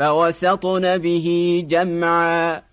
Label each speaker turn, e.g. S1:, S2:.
S1: فوسطن به جمعا.